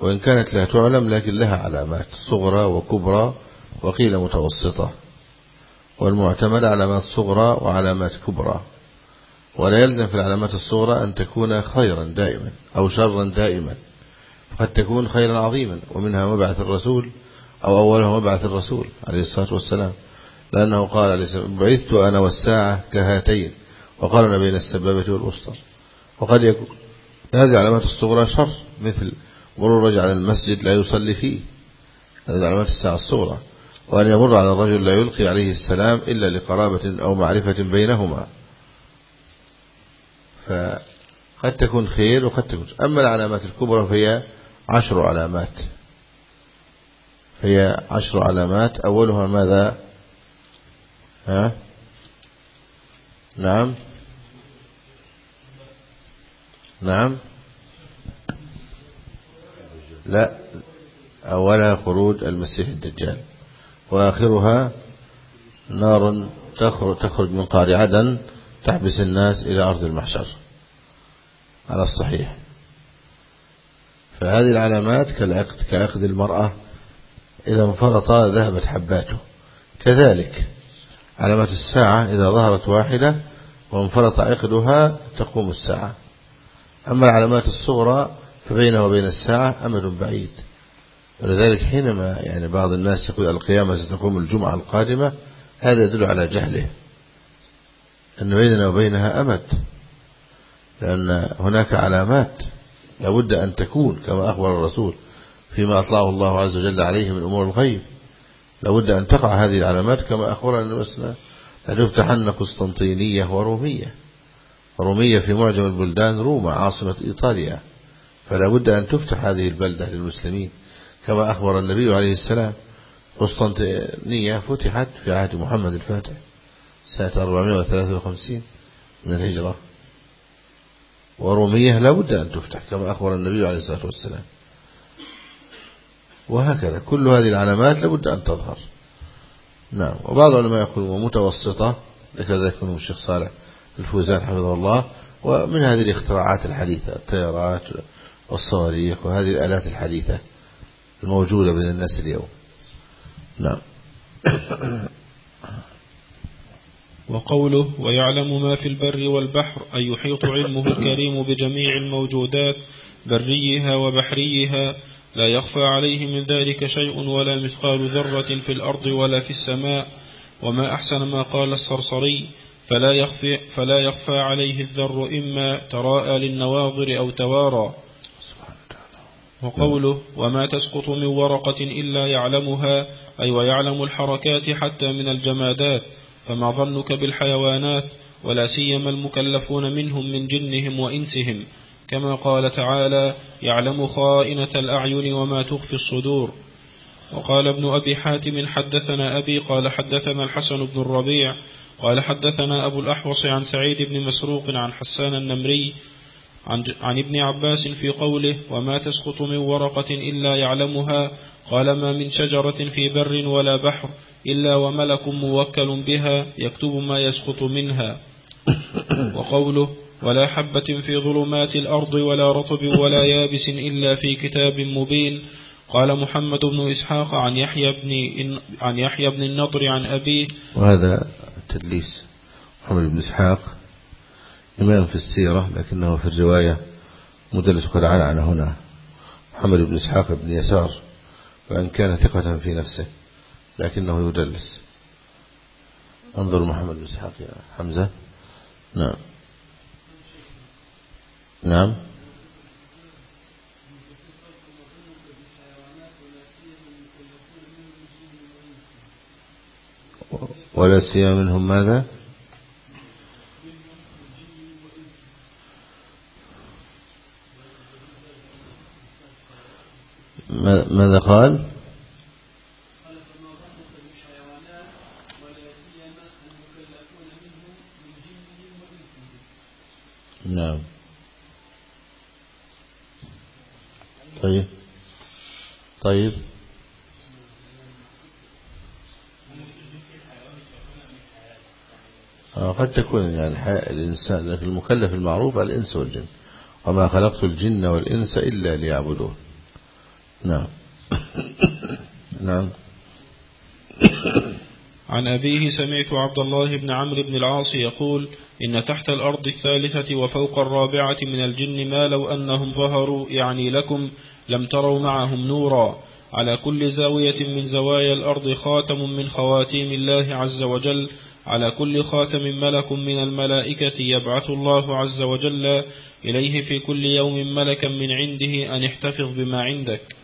[SPEAKER 2] وإن كانت لا تعلم لكن لها علامات صغرى وكبرى وقيل متوسطة. والمعتمد علامات صغرى وعلامات كبرى. ولا يلزم في العلامات الصغرى أن تكون خيرا دائما أو شرا دائما. قد تكون خيرا عظيما ومنها مبعث الرسول أو أولها مبعث الرسول عليه الصلاة والسلام. لأنه قال بعثت أنا والساعة كهاتين وقارن بين السبابة والأسطر. وقد يكون هذه علامات الصغرى شر مثل مرور رجل على المسجد لا يصلي فيه. هذه علامات الساعة الصغرى. وأن يمر على الرجل لا يلقي عليه السلام إلا لقرابة أو معرفة بينهما. فقد تكون خير وقد تكون أما العلامات الكبرى فهي عشر علامات. هي عشر علامات. أولها ماذا؟ ها؟ نعم. نعم. لا. أولها خروج المسيح الدجال. وآخرها نار تخرج, تخرج من قار عدن تحبس الناس إلى أرض المحشر. على الصحيح. فهذه العلامات كالعقد كعقد المرأة إذا انفرط ذهبت حباته. كذلك علامات الساعة إذا ظهرت واحدة وانفرط عقدها تقوم الساعة. أما العلامات الصغرى فبينها وبين الساعة أمد بعيد. ولذلك حينما يعني بعض الناس يقول القيامة ستقوم الجمعة القادمة هذا يدل على جهله. أن بيننا وبينها أمد. لأن هناك علامات لابد أن تكون كما أخبر الرسول فيما أطلعه الله عز وجل عليه من أمور الغيب. لابد أن تقع هذه العلامات كما أخبرنا وسلم لتفتحن قسطنطينية ورومية. رومية في معجم البلدان روما عاصمة إيطاليا. فلا بد أن تفتح هذه البلدة للمسلمين. كما أخبر النبي عليه السلام قسطنطينية فتحت في عهد محمد الفاتح سنة 453 من الهجرة. ورومية لا بد أن تفتح كما أخبر النبي عليه الصلاة والسلام. وهكذا كل هذه العلامات لابد أن تظهر. نعم وبعض العلماء يقولون متوسطة لكذا يكون الشيخ صالح الفوزان حفظه الله. ومن هذه الاختراعات الحديثة التيارات والصواريخ وهذه الآلات الحديثة. الموجودة بين الناس اليوم. نعم.
[SPEAKER 1] وقوله ويعلم ما في البر والبحر أي يحيط علمه الكريم بجميع الموجودات بريها وبحريها لا يخفى عليه من ذلك شيء ولا مثقال ذرة في الأرض ولا في السماء. وما أحسن ما قال الصرصري فلا يخفى, فلا يخفى عليه الذر إما تراءى للنواظر أو توارى. وقوله وما تسقط من ورقة إلا يعلمها أي ويعلم الحركات حتى من الجمادات فما ظنك بالحيوانات ولا سيما المكلفون منهم من جنهم وإنسهم. كما قال تعالى يعلم خائنة الأعين وما تخفي الصدور. وقال ابن أبي حاتم حدثنا أبي قال حدثنا الحسن بن الربيع قال حدثنا أبو الأحوص عن سعيد بن مسروق عن حسان النمري عن, عن ابن عباس في قوله وما تسقط من ورقة إلا يعلمها قال ما من شجرة في بر ولا بحر إلا وملك موكل بها يكتب ما يسقط منها وقوله ولا حبة في ظلمات الأرض ولا رطب ولا يابس إلا في كتاب مبين قال محمد بن إسحاق عن يحيى بن عن يحيى بن النضر عن أبيه
[SPEAKER 2] وهذا تدليس محمد بن إسحاق إمام في السيرة لكنه في الرواية مدلس قد عن هنا. محمد بن إسحاق بن يسار وأن كان ثقة في نفسه لكنه يدلس. انظر محمد بن إسحاق يا حمزة. نعم. نعم. ولا سيما منهم ماذا؟ ماذا قال؟ نعم. طيب. طيب. آه، قد تكون يعني الإنسان لكن المكلف المعروف الإنس والجن. وما خلقت الجن والإنس إلا ليعبدون. نعم. نعم.
[SPEAKER 1] عن أبيه سمعت عبد الله بن عمرو بن العاص يقول إن تحت الأرض الثالثة وفوق الرابعة من الجن ما لو أنهم ظهروا يعني لكم لم تروا معهم نورا. على كل زاوية من زوايا الأرض خاتم من خواتيم الله عز وجل. على كل خاتم ملك من الملائكة يبعث الله عز وجل إليه في كل يوم ملكا من عنده أن احتفظ بما عندك.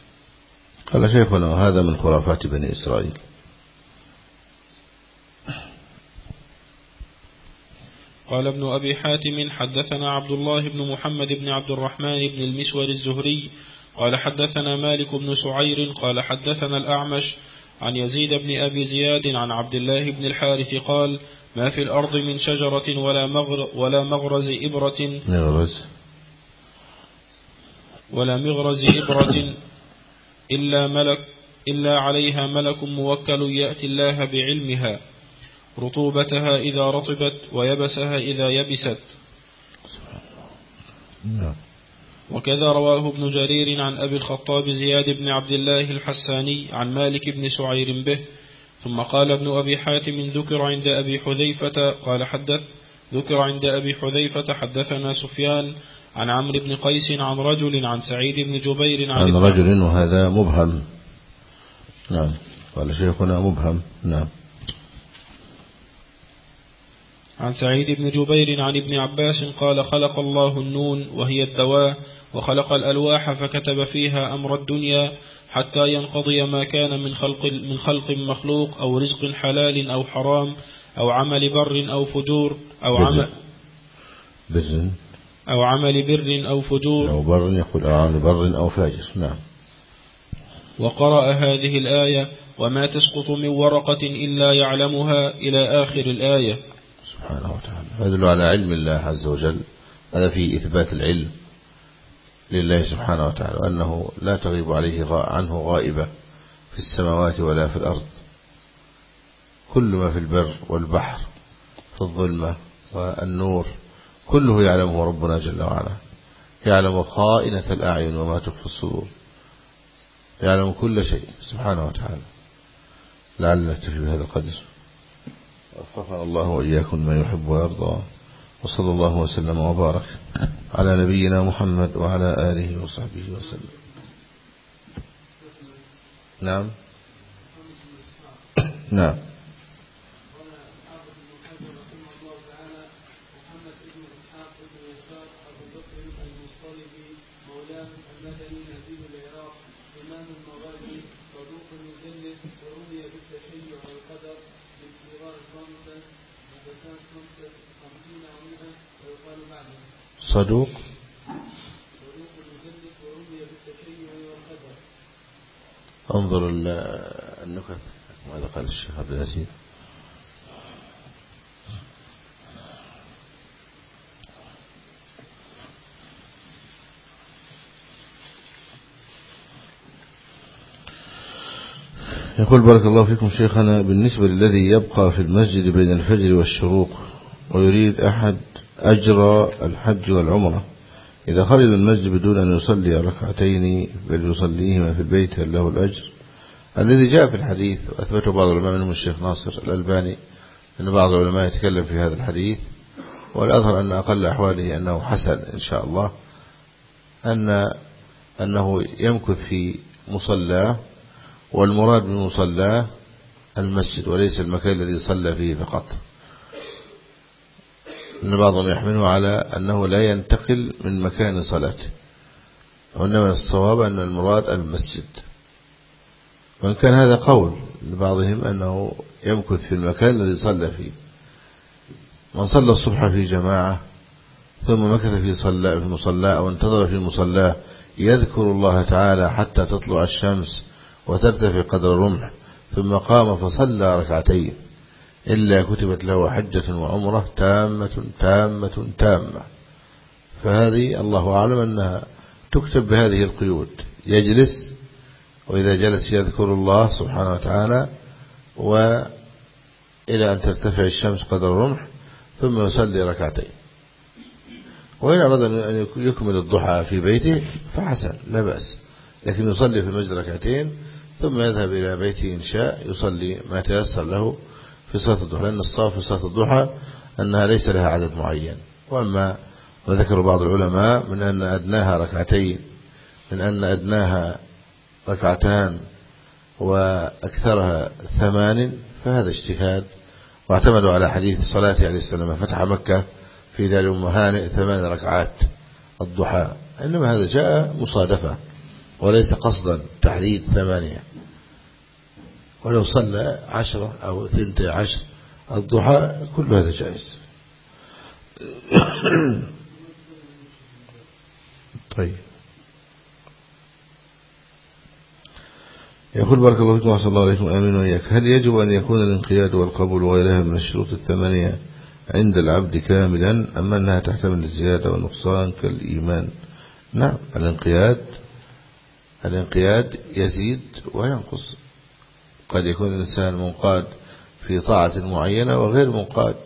[SPEAKER 2] قال شيخنا هذا من خرافات بني إسرائيل.
[SPEAKER 1] قال ابن أبي حاتم حدثنا عبد الله بن محمد بن عبد الرحمن بن المسور الزهري قال حدثنا مالك بن سعير قال حدثنا الأعمش عن يزيد بن أبي زياد عن عبد الله بن الحارث قال ما في الأرض من شجرة ولا, مغر ولا مغرز إبرة
[SPEAKER 2] مغرز.
[SPEAKER 1] ولا مغرز إبرة إلا ملك إلا عليها ملك موكل يأتي الله بعلمها رطوبتها إذا رطبت ويبسها إذا يبست. نعم. وكذا رواه ابن جرير عن أبي الخطاب زياد بن عبد الله الحساني عن مالك بن سعير به ثم قال ابن أبي حاتم ذكر عند أبي حذيفة قال حدث ذكر عند أبي حذيفة حدثنا سفيان عن عمرو بن قيس عن رجل عن سعيد بن جبير
[SPEAKER 2] عن, عن رجل وهذا مبهم. نعم. قال شيخنا مبهم. نعم.
[SPEAKER 1] عن سعيد بن جبير عن ابن عباس قال خلق الله النون وهي الدواء وخلق الألواح فكتب فيها أمر الدنيا حتى ينقضي ما كان من خلق من خلق مخلوق أو رزق حلال أو حرام أو عمل بر أو فجور أو عمل
[SPEAKER 2] بر
[SPEAKER 1] أو عمل بر أو فجور.
[SPEAKER 2] أو بر يقول أو عمل بر أو فاجر. نعم.
[SPEAKER 1] وقرأ هذه الآية وما تسقط من ورقة إلا يعلمها إلى آخر الآية.
[SPEAKER 2] سبحانه وتعالى. يدل على علم الله عز وجل. هذا في إثبات العلم لله سبحانه وتعالى وأنه لا تغيب عليه عنه غائبة في السماوات ولا في الأرض. كل ما في البر والبحر في الظلمة والنور كله يعلمه ربنا جل وعلا. يعلم خائنة الأعين وما تخفي الصدور. يعلم كل شيء سبحانه وتعالى. لعلنا نكتفي بهذا القدر. وفقنا الله وإياكم ما يحب ويرضى. وصلى الله وسلم وبارك على نبينا محمد وعلى آله وصحبه وسلم. نعم. نعم. صدوق انظر النكت. ماذا قال الشيخ عبد العزيز؟ يقول بارك الله فيكم شيخنا بالنسبة للذي يبقى في المسجد بين الفجر والشروق ويريد أحد أجر الحج والعمرة. إذا خرج المسجد بدون أن يصلي ركعتين بل يصليهما في البيت هل له الأجر؟ الذي جاء في الحديث وأثبته بعض العلماء منهم الشيخ ناصر الألباني أن بعض العلماء يتكلم في هذا الحديث والأظهر أن أقل أحواله أنه حسن إن شاء الله أن أنه يمكث في مصلاه والمراد بمصلاه المسجد وليس المكان الذي صلى فيه فقط. أن بعضهم يحمله على أنه لا ينتقل من مكان صلاته. وإنما الصواب أن المراد المسجد. وإن كان هذا قول لبعضهم أنه يمكث في المكان الذي صلى فيه. من صلى الصبح في جماعة ثم مكث في صلى في مصلى أو انتظر في مصلاه يذكر الله تعالى حتى تطلع الشمس وترتفع قدر رمح ثم قام فصلى ركعتين. إلا كتبت له حجة وعمرة تامة تامة تامة. فهذه الله أعلم أنها تكتب بهذه القيود. يجلس وإذا جلس يذكر الله سبحانه وتعالى وإلى أن ترتفع الشمس قدر الرمح ثم يصلي ركعتين. وإن أراد أن يكمل الضحى في بيته فحسن لا بأس. لكن يصلي في المسجد ركعتين ثم يذهب إلى بيته إن شاء يصلي ما تيسر له في صلاة الضحى لأن الصلاة في صلاة الضحى أنها ليس لها عدد معين. وأما وذكر بعض العلماء من أن أدناها ركعتين من أن أدناها ركعتان وأكثرها ثمان فهذا اجتهاد. واعتمدوا على حديث صلاة عليه السلام فتح مكة في دار أم هانئ ثمان ركعات الضحى. إنما هذا جاء مصادفة وليس قصدا تحديد ثمانية. ولو صلى عشرة أو ثنتي عشر الضحى كل هذا جائز. طيب. يقول بارك الله فيكم وصلى الله عليكم آمين وإياك. هل يجب أن يكون الانقياد والقبول وغيرها من الشروط الثمانية عند العبد كاملا أما أنها تحتمل الزيادة والنقصان كالإيمان؟ نعم الانقياد الانقياد يزيد وينقص. قد يكون الإنسان منقاد في طاعة معينة وغير منقاد.